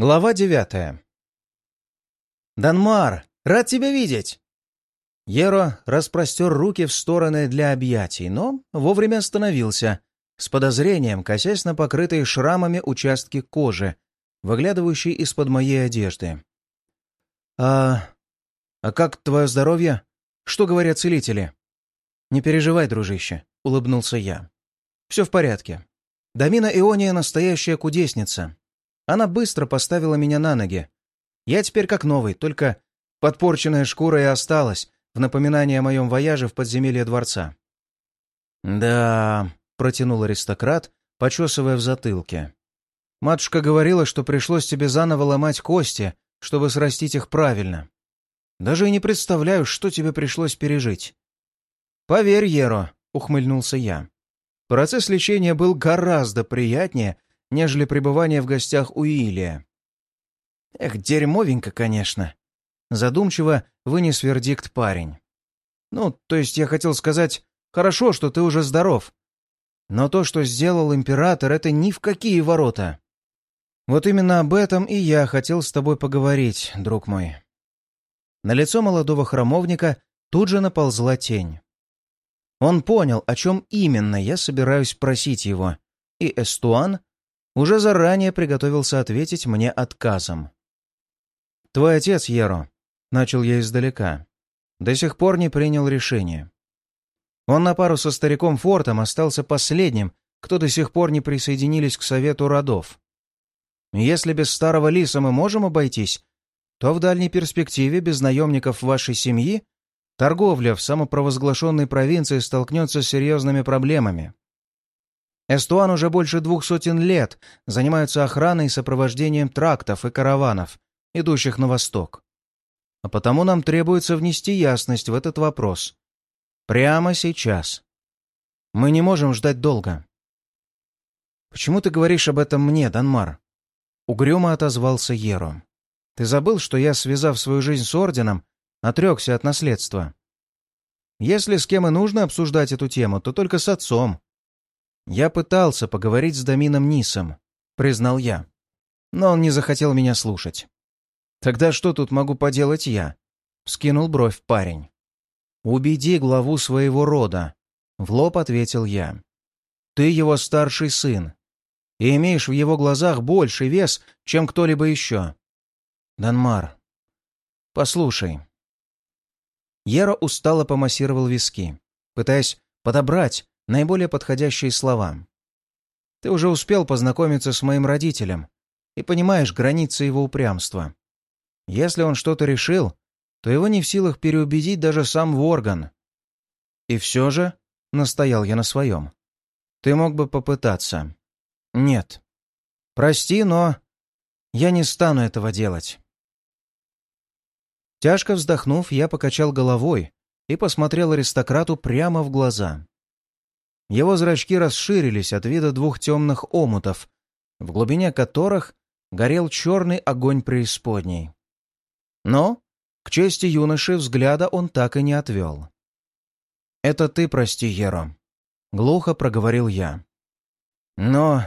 Глава девятая. «Данмар, рад тебя видеть!» Еро распростер руки в стороны для объятий, но вовремя остановился, с подозрением косясь на покрытые шрамами участки кожи, выглядывающие из-под моей одежды. «А... а как твое здоровье? Что говорят целители?» «Не переживай, дружище», — улыбнулся я. «Все в порядке. Дамина Иония — настоящая кудесница. Она быстро поставила меня на ноги. Я теперь как новый, только подпорченная шкура и осталась в напоминание о моем вояже в подземелье дворца. «Да», — протянул аристократ, почесывая в затылке. «Матушка говорила, что пришлось тебе заново ломать кости, чтобы срастить их правильно. Даже и не представляю, что тебе пришлось пережить». «Поверь, Еро», — ухмыльнулся я. «Процесс лечения был гораздо приятнее, нежели пребывание в гостях у Илия. Эх, дерьмовенько, конечно. Задумчиво вынес вердикт парень. Ну, то есть я хотел сказать, хорошо, что ты уже здоров. Но то, что сделал император, это ни в какие ворота. Вот именно об этом и я хотел с тобой поговорить, друг мой. На лицо молодого храмовника тут же наползла тень. Он понял, о чем именно я собираюсь просить его, и Эстуан уже заранее приготовился ответить мне отказом. «Твой отец, Еро», — начал я издалека, — «до сих пор не принял решение. Он на пару со стариком Фортом остался последним, кто до сих пор не присоединились к совету родов. Если без старого лиса мы можем обойтись, то в дальней перспективе без наемников вашей семьи торговля в самопровозглашенной провинции столкнется с серьезными проблемами. Эстуан уже больше двух сотен лет занимаются охраной и сопровождением трактов и караванов, идущих на восток. А потому нам требуется внести ясность в этот вопрос. Прямо сейчас. Мы не можем ждать долго. «Почему ты говоришь об этом мне, Данмар?» Угрюмо отозвался Еро. «Ты забыл, что я, связав свою жизнь с Орденом, отрекся от наследства? Если с кем и нужно обсуждать эту тему, то только с отцом. «Я пытался поговорить с Домином Нисом», — признал я. Но он не захотел меня слушать. «Тогда что тут могу поделать я?» — скинул бровь парень. «Убеди главу своего рода», — в лоб ответил я. «Ты его старший сын, и имеешь в его глазах больший вес, чем кто-либо еще. Данмар, послушай». Ера устало помассировал виски, пытаясь подобрать наиболее подходящие слова. Ты уже успел познакомиться с моим родителем и понимаешь границы его упрямства. Если он что-то решил, то его не в силах переубедить даже сам Ворган. И все же, — настоял я на своем, — ты мог бы попытаться. Нет. Прости, но я не стану этого делать. Тяжко вздохнув, я покачал головой и посмотрел аристократу прямо в глаза. Его зрачки расширились от вида двух темных омутов, в глубине которых горел черный огонь преисподней. Но, к чести юноши, взгляда он так и не отвел. «Это ты прости, Еро», — глухо проговорил я. «Но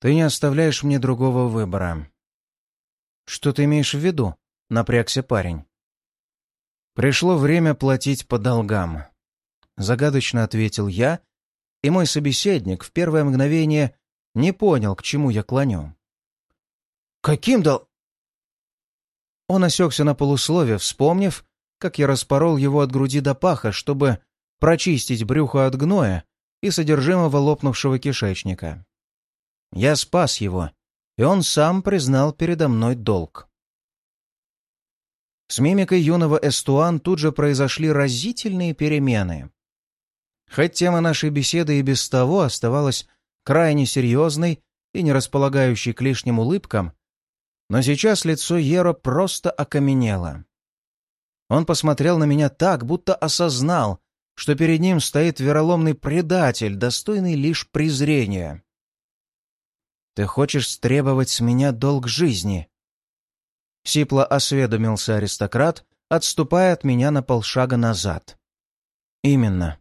ты не оставляешь мне другого выбора». «Что ты имеешь в виду?» — напрягся парень. «Пришло время платить по долгам», — загадочно ответил я, и мой собеседник в первое мгновение не понял, к чему я клоню. «Каким дол...» Он осекся на полуслове, вспомнив, как я распорол его от груди до паха, чтобы прочистить брюхо от гноя и содержимого лопнувшего кишечника. Я спас его, и он сам признал передо мной долг. С мимикой юного Эстуан тут же произошли разительные перемены. Хоть тема нашей беседы и без того оставалась крайне серьезной и не располагающей к лишним улыбкам, но сейчас лицо Еро просто окаменело. Он посмотрел на меня так, будто осознал, что перед ним стоит вероломный предатель, достойный лишь презрения. «Ты хочешь стребовать с меня долг жизни?» Сипло осведомился аристократ, отступая от меня на полшага назад. «Именно.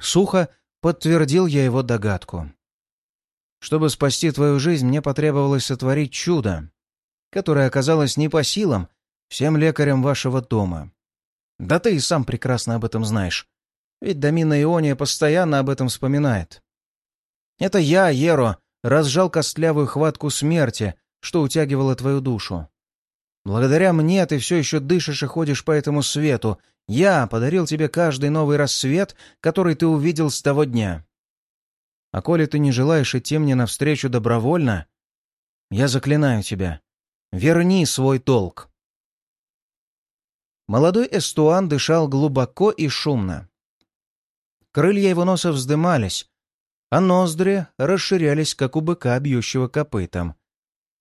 Сухо подтвердил я его догадку. Чтобы спасти твою жизнь, мне потребовалось сотворить чудо. которая оказалась не по силам всем лекарям вашего дома. Да ты и сам прекрасно об этом знаешь. Ведь Домина Иония постоянно об этом вспоминает. Это я, Еро, разжал костлявую хватку смерти, что утягивало твою душу. Благодаря мне ты все еще дышишь и ходишь по этому свету. Я подарил тебе каждый новый рассвет, который ты увидел с того дня. А коли ты не желаешь идти мне навстречу добровольно, я заклинаю тебя, верни свой долг. Молодой Эстуан дышал глубоко и шумно. Крылья его носа вздымались, а ноздри расширялись, как у быка, бьющего копытом.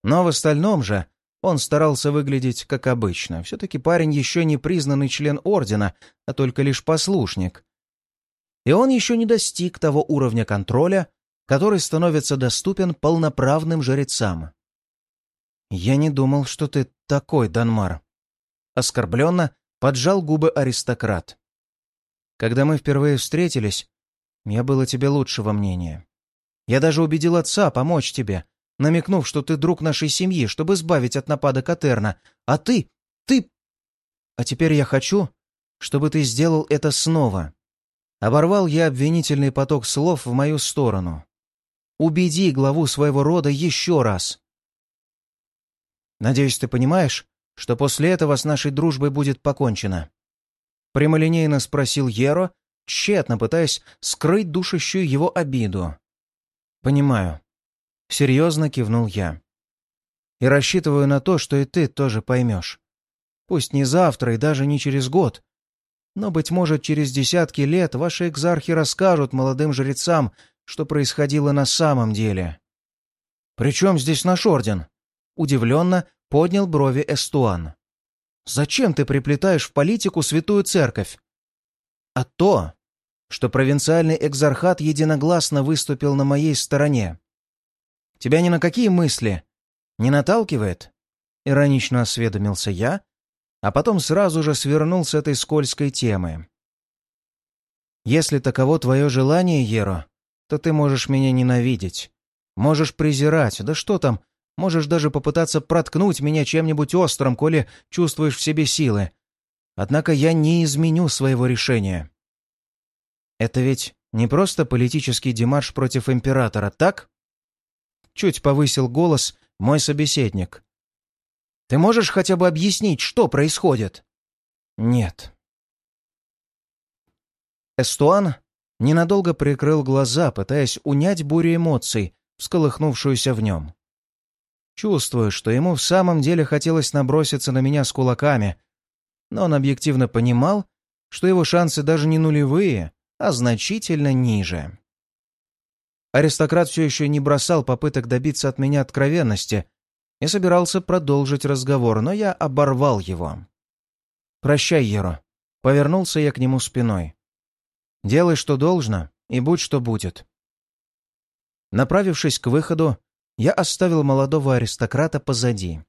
Но в остальном же он старался выглядеть как обычно. Все-таки парень еще не признанный член Ордена, а только лишь послушник. И он еще не достиг того уровня контроля, который становится доступен полноправным жрецам. «Я не думал, что ты такой, Данмар». Оскорбленно поджал губы аристократ. «Когда мы впервые встретились, я было тебе лучшего мнения. Я даже убедил отца помочь тебе, намекнув, что ты друг нашей семьи, чтобы избавить от напада Катерна. А ты... ты... А теперь я хочу, чтобы ты сделал это снова. Оборвал я обвинительный поток слов в мою сторону. Убеди главу своего рода еще раз. Надеюсь, ты понимаешь, что после этого с нашей дружбой будет покончено. Прямолинейно спросил Еро, тщетно пытаясь скрыть душащую его обиду. «Понимаю», — серьезно кивнул я. «И рассчитываю на то, что и ты тоже поймешь. Пусть не завтра и даже не через год, но, быть может, через десятки лет ваши экзархи расскажут молодым жрецам, что происходило на самом деле». «При чем здесь наш орден?» Удивленно поднял брови Эстуан. «Зачем ты приплетаешь в политику святую церковь?» «А то, что провинциальный экзархат единогласно выступил на моей стороне. Тебя ни на какие мысли не наталкивает?» Иронично осведомился я, а потом сразу же свернул с этой скользкой темы. «Если таково твое желание, Еро, то ты можешь меня ненавидеть, можешь презирать, да что там, можешь даже попытаться проткнуть меня чем-нибудь острым, коли чувствуешь в себе силы. Однако я не изменю своего решения. Это ведь не просто политический демарш против императора, так? Чуть повысил голос мой собеседник. Ты можешь хотя бы объяснить, что происходит? Нет. Эстуан ненадолго прикрыл глаза, пытаясь унять бурю эмоций, всколыхнувшуюся в нем. Чувствую, что ему в самом деле хотелось наброситься на меня с кулаками, но он объективно понимал, что его шансы даже не нулевые, а значительно ниже. Аристократ все еще не бросал попыток добиться от меня откровенности и собирался продолжить разговор, но я оборвал его. «Прощай, Еро», — повернулся я к нему спиной. «Делай, что должно, и будь, что будет». Направившись к выходу, я оставил молодого аристократа позади,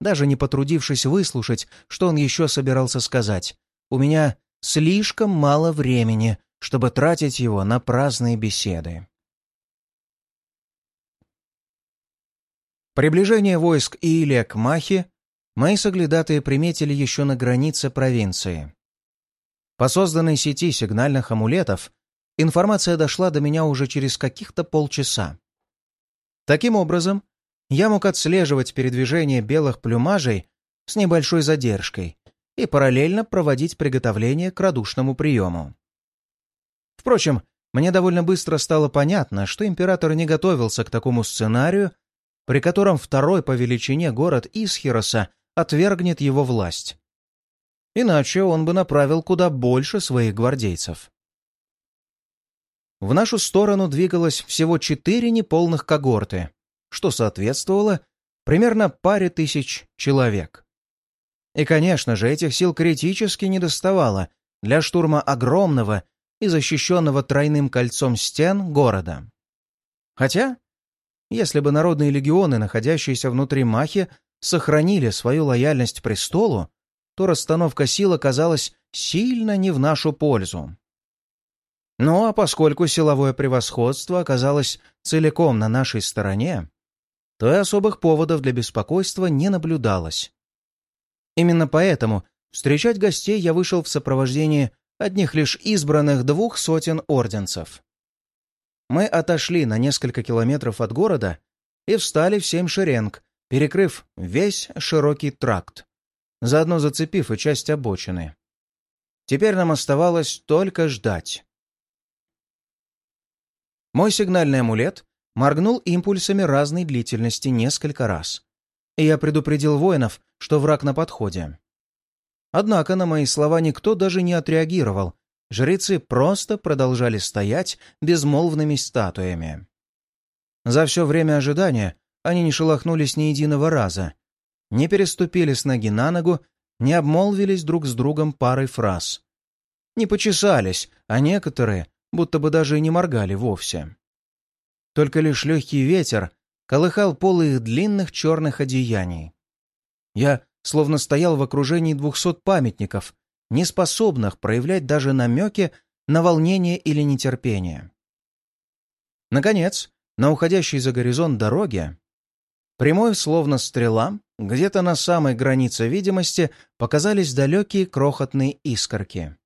даже не потрудившись выслушать, что он еще собирался сказать. У меня слишком мало времени, чтобы тратить его на праздные беседы. Приближение войск Иилия к Махе мои соглядатые приметили еще на границе провинции. По созданной сети сигнальных амулетов информация дошла до меня уже через каких-то полчаса. Таким образом, я мог отслеживать передвижение белых плюмажей с небольшой задержкой и параллельно проводить приготовление к радушному приему. Впрочем, мне довольно быстро стало понятно, что император не готовился к такому сценарию, при котором второй по величине город Исхироса отвергнет его власть. Иначе он бы направил куда больше своих гвардейцев. В нашу сторону двигалось всего четыре неполных когорты, что соответствовало примерно паре тысяч человек. И, конечно же, этих сил критически недоставало для штурма огромного и защищенного тройным кольцом стен города. Хотя, если бы народные легионы, находящиеся внутри Махи, сохранили свою лояльность престолу, то расстановка сил оказалась сильно не в нашу пользу. Ну а поскольку силовое превосходство оказалось целиком на нашей стороне, то и особых поводов для беспокойства не наблюдалось. Именно поэтому встречать гостей я вышел в сопровождении одних лишь избранных двух сотен орденцев. Мы отошли на несколько километров от города и встали в семь шеренг, перекрыв весь широкий тракт, заодно зацепив и часть обочины. Теперь нам оставалось только ждать. Мой сигнальный амулет моргнул импульсами разной длительности несколько раз, и я предупредил воинов, что враг на подходе. Однако на мои слова никто даже не отреагировал, жрецы просто продолжали стоять безмолвными статуями. За все время ожидания они не шелохнулись ни единого раза, не переступили с ноги на ногу, не обмолвились друг с другом парой фраз. Не почесались, а некоторые будто бы даже и не моргали вовсе. Только лишь легкий ветер колыхал полы их длинных черных одеяний. Я словно стоял в окружении двухсот памятников, не способных проявлять даже намеки на волнение или нетерпение. Наконец, на уходящей за горизонт дороге, прямой словно стрела, где-то на самой границе видимости показались далекие крохотные искорки.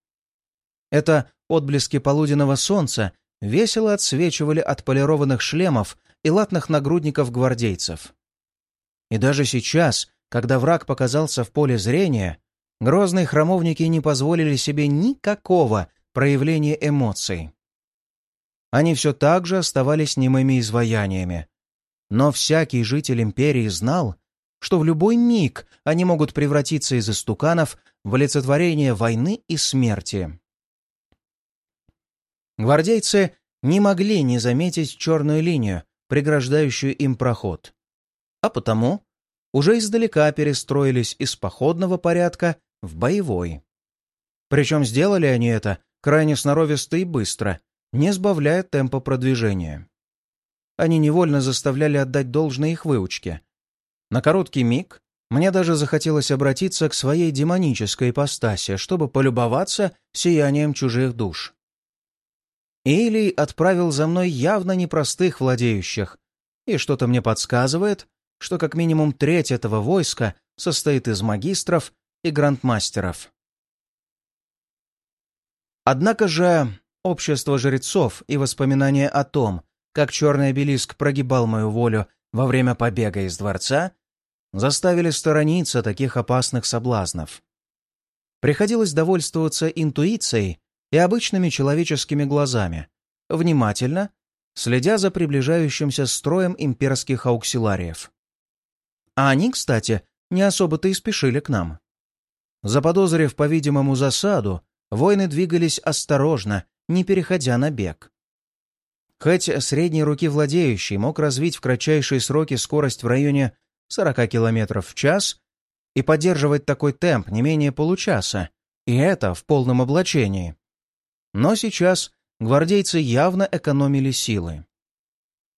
Это отблески полуденного солнца весело отсвечивали от полированных шлемов и латных нагрудников гвардейцев. И даже сейчас, когда враг показался в поле зрения, грозные храмовники не позволили себе никакого проявления эмоций. Они все так же оставались немыми изваяниями. Но всякий житель империи знал, что в любой миг они могут превратиться из истуканов в олицетворение войны и смерти. Гвардейцы не могли не заметить черную линию, преграждающую им проход. А потому уже издалека перестроились из походного порядка в боевой. Причем сделали они это крайне сноровисто и быстро, не сбавляя темпа продвижения. Они невольно заставляли отдать должное их выучке. На короткий миг мне даже захотелось обратиться к своей демонической ипостаси, чтобы полюбоваться сиянием чужих душ. Илий отправил за мной явно непростых владеющих, и что-то мне подсказывает, что как минимум треть этого войска состоит из магистров и грандмастеров. Однако же общество жрецов и воспоминания о том, как черный обелиск прогибал мою волю во время побега из дворца, заставили сторониться таких опасных соблазнов. Приходилось довольствоваться интуицией и обычными человеческими глазами, внимательно следя за приближающимся строем имперских ауксилариев. А они, кстати, не особо-то и спешили к нам. Заподозрив, по-видимому, засаду, воины двигались осторожно, не переходя на бег. Хоть средней руки владеющий мог развить в кратчайшие сроки скорость в районе 40 км в час и поддерживать такой темп не менее получаса, и это в полном облачении, но сейчас гвардейцы явно экономили силы.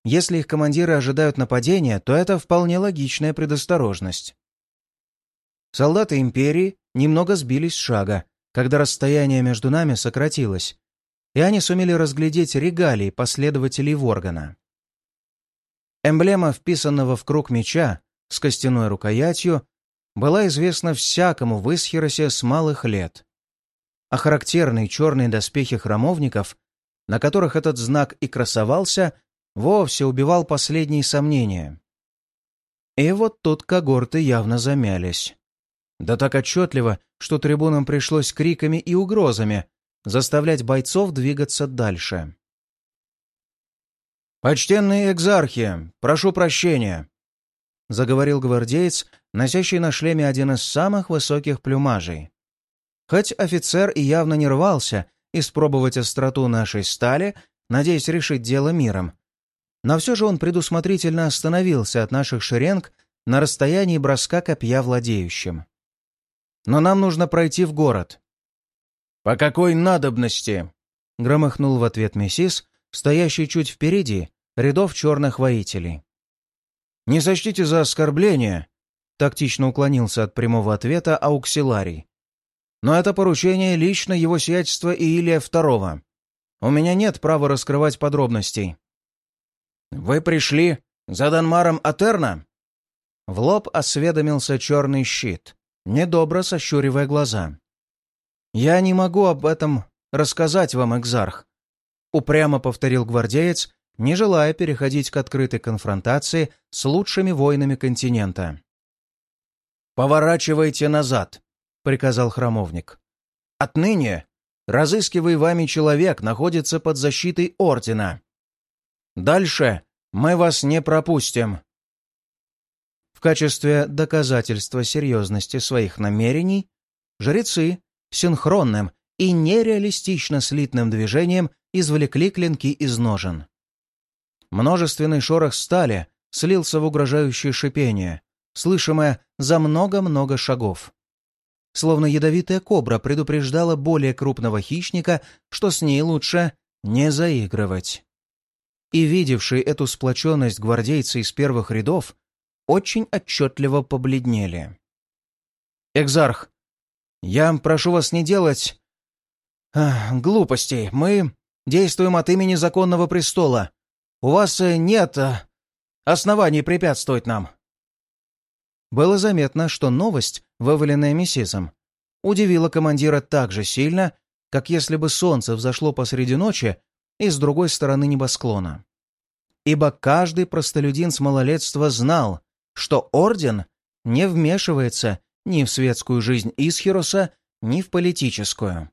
Если их командиры ожидают нападения, то это вполне логичная предосторожность. Солдаты Империи немного сбились с шага, когда расстояние между нами сократилось, и они сумели разглядеть регалии последователей Воргана. Эмблема вписанного в круг меча с костяной рукоятью была известна всякому в Исхиросе с малых лет а характерные черные доспехи храмовников, на которых этот знак и красовался, вовсе убивал последние сомнения. И вот тут когорты явно замялись. Да так отчетливо, что трибунам пришлось криками и угрозами заставлять бойцов двигаться дальше. «Почтенные экзархи, прошу прощения», — заговорил гвардеец, носящий на шлеме один из самых высоких плюмажей. Хоть офицер и явно не рвался испробовать остроту нашей стали, надеясь решить дело миром, но все же он предусмотрительно остановился от наших шеренг на расстоянии броска копья владеющим. «Но нам нужно пройти в город». «По какой надобности?» — громыхнул в ответ Мессис, стоящий чуть впереди, рядов черных воителей. «Не сочтите за оскорбление», — тактично уклонился от прямого ответа Ауксиларий но это поручение лично его сиятельства Иилия II. У меня нет права раскрывать подробностей». «Вы пришли за Данмаром Атерна?» В лоб осведомился черный щит, недобро сощуривая глаза. «Я не могу об этом рассказать вам, Экзарх», — упрямо повторил гвардеец, не желая переходить к открытой конфронтации с лучшими воинами континента. «Поворачивайте назад», — приказал храмовник. «Отныне разыскивый вами человек находится под защитой Ордена. Дальше мы вас не пропустим». В качестве доказательства серьезности своих намерений жрецы синхронным и нереалистично слитным движением извлекли клинки из ножен. Множественный шорох стали слился в угрожающее шипение, слышимое за много-много шагов. Словно ядовитая кобра предупреждала более крупного хищника, что с ней лучше не заигрывать. И видевшие эту сплоченность гвардейцы из первых рядов очень отчетливо побледнели. «Экзарх, я прошу вас не делать... Глупостей. Мы действуем от имени законного престола. У вас э, нет а, оснований препятствовать нам». Было заметно, что новость, вываленная мессисом, удивила командира так же сильно, как если бы солнце взошло посреди ночи и с другой стороны небосклона. Ибо каждый простолюдин с малолетства знал, что Орден не вмешивается ни в светскую жизнь Исхироса, ни в политическую.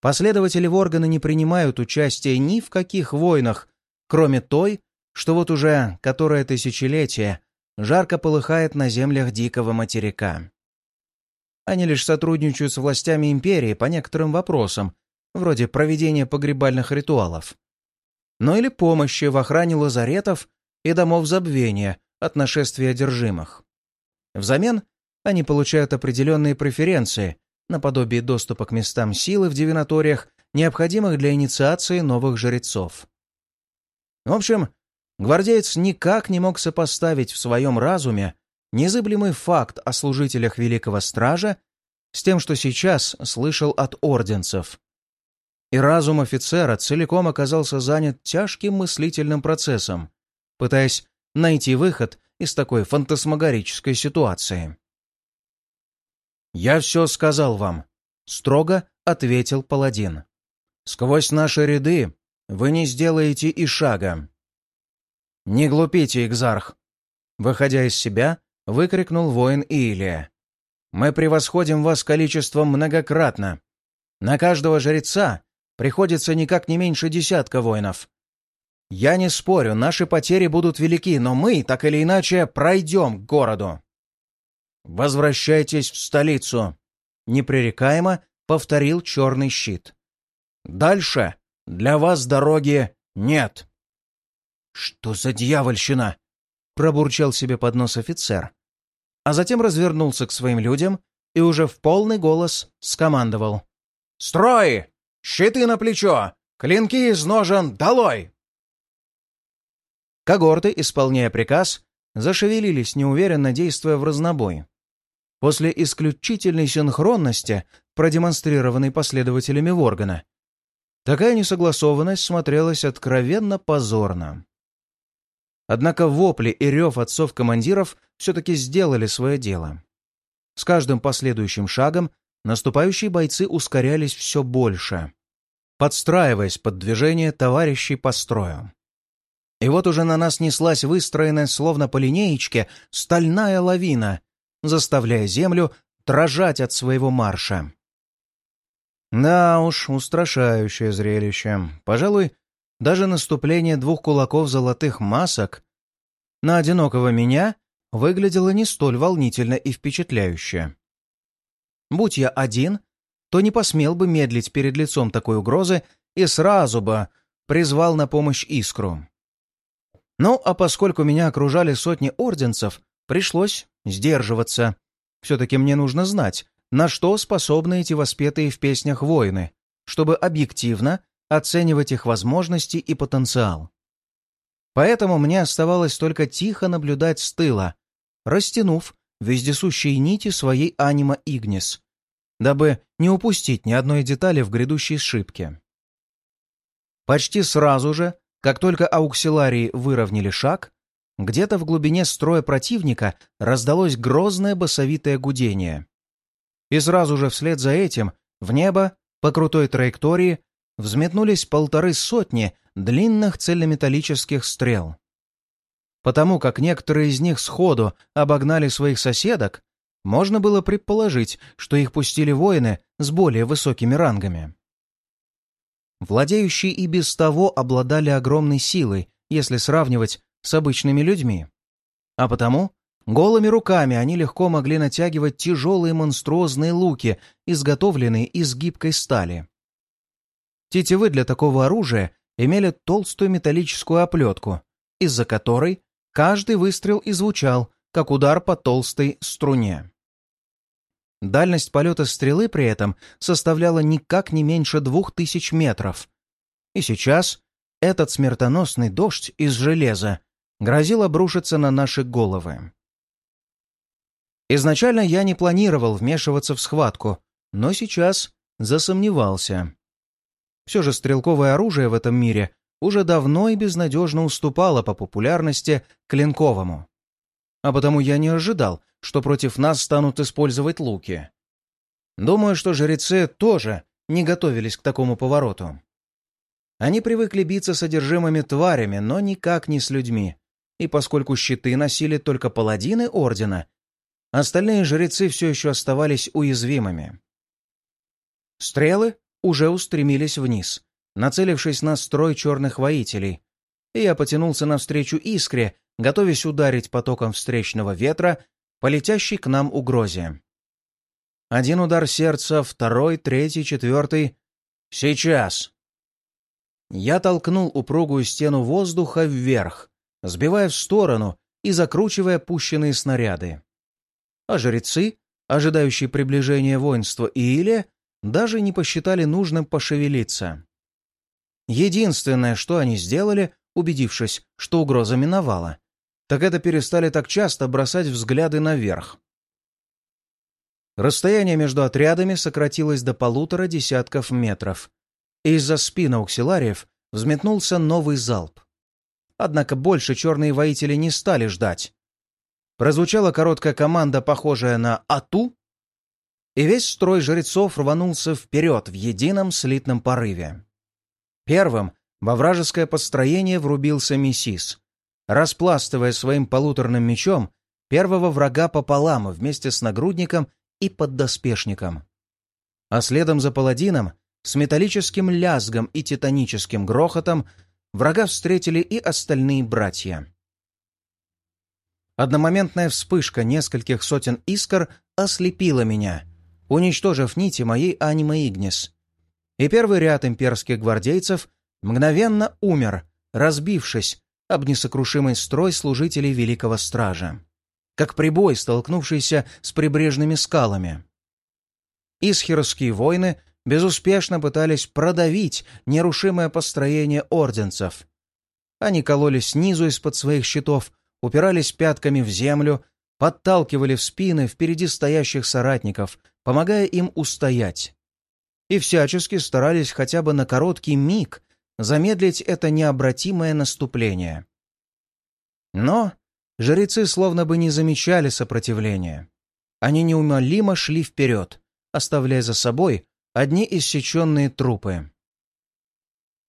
Последователи Воргана не принимают участия ни в каких войнах, кроме той, что вот уже которое тысячелетие жарко полыхает на землях Дикого материка. Они лишь сотрудничают с властями империи по некоторым вопросам, вроде проведения погребальных ритуалов. Ну или помощи в охране лазаретов и домов забвения от нашествия одержимых. Взамен они получают определенные преференции, наподобие доступа к местам силы в дивинаториях, необходимых для инициации новых жрецов. В общем, гвардеец никак не мог сопоставить в своем разуме незыблемый факт о служителях Великого Стража с тем, что сейчас слышал от орденцев. И разум офицера целиком оказался занят тяжким мыслительным процессом, пытаясь найти выход из такой фантасмагорической ситуации. «Я все сказал вам», — строго ответил паладин. «Сквозь наши ряды вы не сделаете и шага». «Не глупите, Экзарх!» Выходя из себя, выкрикнул воин Илия. «Мы превосходим вас количеством многократно. На каждого жреца приходится никак не меньше десятка воинов. Я не спорю, наши потери будут велики, но мы, так или иначе, пройдем к городу. «Возвращайтесь в столицу!» — непререкаемо повторил черный щит. «Дальше для вас дороги нет!» «Что за дьявольщина?» — пробурчал себе под нос офицер. А затем развернулся к своим людям и уже в полный голос скомандовал. «Строй! Щиты на плечо! Клинки из ножен долой!» Когорты, исполняя приказ, зашевелились, неуверенно действуя в разнобой. После исключительной синхронности, продемонстрированной последователями Воргана, такая несогласованность смотрелась откровенно позорно. Однако вопли и рев отцов-командиров все-таки сделали свое дело. С каждым последующим шагом наступающие бойцы ускорялись все больше, подстраиваясь под движение товарищей по строю. И вот уже на нас неслась выстроенная, словно по линеечке, стальная лавина, заставляя землю дрожать от своего марша. Да уж, устрашающее зрелище. Пожалуй, даже наступление двух кулаков золотых масок на одинокого меня выглядело не столь волнительно и впечатляюще. Будь я один, то не посмел бы медлить перед лицом такой угрозы и сразу бы призвал на помощь искру. Ну, а поскольку меня окружали сотни орденцев, пришлось сдерживаться. Все-таки мне нужно знать, на что способны эти воспетые в песнях воины, чтобы объективно оценивать их возможности и потенциал. Поэтому мне оставалось только тихо наблюдать с тыла, растянув вездесущие нити своей анима Игнис, дабы не упустить ни одной детали в грядущей сшибке. Почти сразу же, как только ауксиларии выровняли шаг, где-то в глубине строя противника раздалось грозное басовитое гудение. И сразу же вслед за этим в небо по крутой траектории взметнулись полторы сотни длинных цельнометаллических стрел. Потому как некоторые из них сходу обогнали своих соседок, можно было предположить, что их пустили воины с более высокими рангами. Владеющие и без того обладали огромной силой, если сравнивать с обычными людьми. А потому голыми руками они легко могли натягивать тяжелые монструозные луки, изготовленные из гибкой стали. Тетивы для такого оружия имели толстую металлическую оплетку, из-за которой каждый выстрел и звучал, как удар по толстой струне. Дальность полета стрелы при этом составляла никак не меньше двух тысяч метров. И сейчас этот смертоносный дождь из железа грозил обрушиться на наши головы. Изначально я не планировал вмешиваться в схватку, но сейчас засомневался. Все же стрелковое оружие в этом мире уже давно и безнадежно уступало по популярности клинковому. А потому я не ожидал, что против нас станут использовать луки. Думаю, что жрецы тоже не готовились к такому повороту. Они привыкли биться содержимыми тварями, но никак не с людьми. И поскольку щиты носили только паладины Ордена, остальные жрецы все еще оставались уязвимыми. Стрелы уже устремились вниз, нацелившись на строй черных воителей, и я потянулся навстречу искре, готовясь ударить потоком встречного ветра по летящей к нам угрозе. Один удар сердца, второй, третий, четвертый. Сейчас! Я толкнул упругую стену воздуха вверх, сбивая в сторону и закручивая пущенные снаряды. А жрецы, ожидающие приближения воинства Иилия, даже не посчитали нужным пошевелиться. Единственное, что они сделали, убедившись, что угроза миновала, так это перестали так часто бросать взгляды наверх. Расстояние между отрядами сократилось до полутора десятков метров, и из-за спин ауксилариев взметнулся новый залп. Однако больше черные воители не стали ждать. Прозвучала короткая команда, похожая на «Ату», и весь строй жрецов рванулся вперед в едином слитном порыве. Первым во вражеское построение врубился Мессис — распластывая своим полуторным мечом первого врага пополам вместе с нагрудником и поддоспешником. А следом за паладином с металлическим лязгом и титаническим грохотом врага встретили и остальные братья. Одномоментная вспышка нескольких сотен искр ослепила меня, уничтожив нити моей анима Игнис. И первый ряд имперских гвардейцев мгновенно умер, разбившись об несокрушимый строй служителей Великого Стража, как прибой, столкнувшийся с прибрежными скалами. Исхеровские войны безуспешно пытались продавить нерушимое построение орденцев. Они кололись снизу из-под своих щитов, упирались пятками в землю, подталкивали в спины впереди стоящих соратников, помогая им устоять. И всячески старались хотя бы на короткий миг замедлить это необратимое наступление. Но жрецы словно бы не замечали сопротивления. Они неумолимо шли вперед, оставляя за собой одни иссеченные трупы.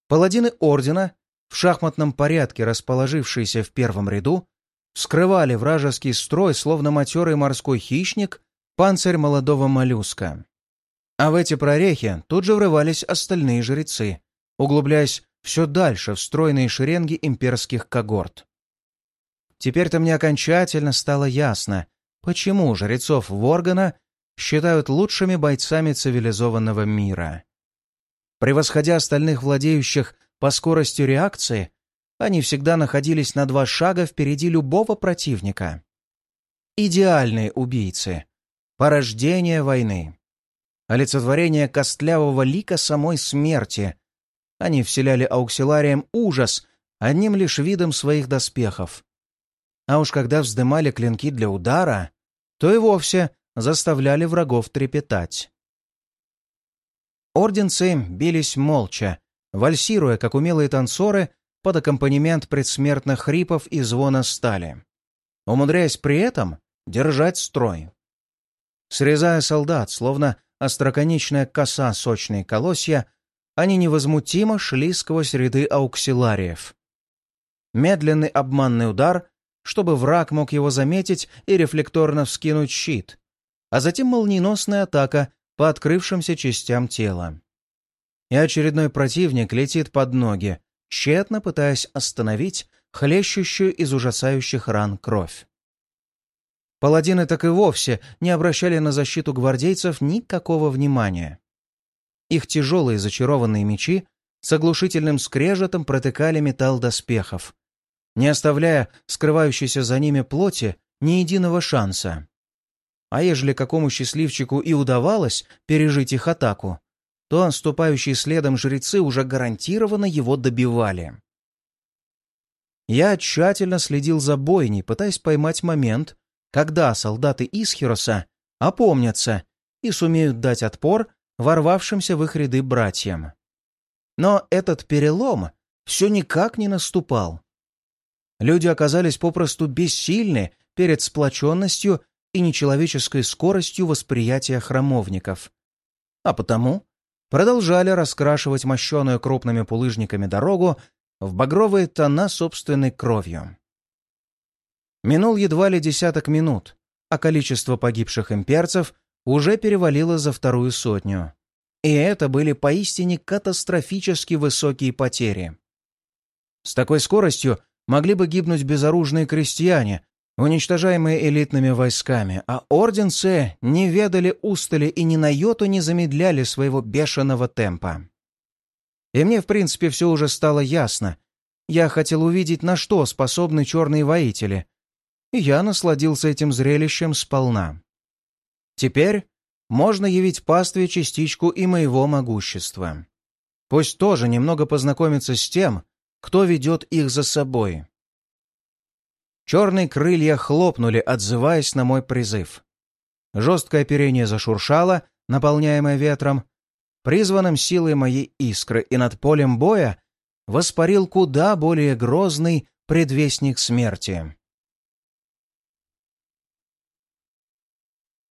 Паладины Ордена, в шахматном порядке расположившиеся в первом ряду, скрывали вражеский строй, словно матерый морской хищник, панцирь молодого моллюска. А в эти прорехи тут же врывались остальные жрецы, углубляясь все дальше в стройные шеренги имперских когорт. Теперь-то мне окончательно стало ясно, почему жрецов Воргана считают лучшими бойцами цивилизованного мира. Превосходя остальных владеющих по скорости реакции, они всегда находились на два шага впереди любого противника. Идеальные убийцы, порождение войны, олицетворение костлявого лика самой смерти, они вселяли ауксилариям ужас одним лишь видом своих доспехов. А уж когда вздымали клинки для удара, то и вовсе заставляли врагов трепетать. Орденцы бились молча, вальсируя, как умелые танцоры, под аккомпанемент предсмертных хрипов и звона стали, умудряясь при этом держать строй. Срезая солдат, словно остроконечная коса сочные колосья, они невозмутимо шли сквозь ряды ауксилариев. Медленный обманный удар, чтобы враг мог его заметить и рефлекторно вскинуть щит, а затем молниеносная атака по открывшимся частям тела. И очередной противник летит под ноги, тщетно пытаясь остановить хлещущую из ужасающих ран кровь. Паладины так и вовсе не обращали на защиту гвардейцев никакого внимания. Их тяжелые зачарованные мечи с оглушительным скрежетом протыкали металл доспехов, не оставляя скрывающейся за ними плоти ни единого шанса. А ежели какому счастливчику и удавалось пережить их атаку, то ступающие следом жрецы уже гарантированно его добивали. Я тщательно следил за бойней, пытаясь поймать момент, когда солдаты Исхироса опомнятся и сумеют дать отпор ворвавшимся в их ряды братьям. Но этот перелом все никак не наступал. Люди оказались попросту бессильны перед сплоченностью и нечеловеческой скоростью восприятия храмовников. А потому продолжали раскрашивать мощеную крупными пулыжниками дорогу в багровые тона собственной кровью. Минул едва ли десяток минут, а количество погибших имперцев уже перевалило за вторую сотню. И это были поистине катастрофически высокие потери. С такой скоростью могли бы гибнуть безоружные крестьяне, уничтожаемые элитными войсками, а орденцы не ведали устали и ни на йоту не замедляли своего бешеного темпа. И мне, в принципе, все уже стало ясно. Я хотел увидеть, на что способны черные воители, и я насладился этим зрелищем сполна. Теперь можно явить пастве частичку и моего могущества. Пусть тоже немного познакомится с тем, кто ведет их за собой. Черные крылья хлопнули, отзываясь на мой призыв. Жесткое оперение зашуршало, наполняемое ветром, призванным силой моей искры, и над полем боя воспарил куда более грозный предвестник смерти.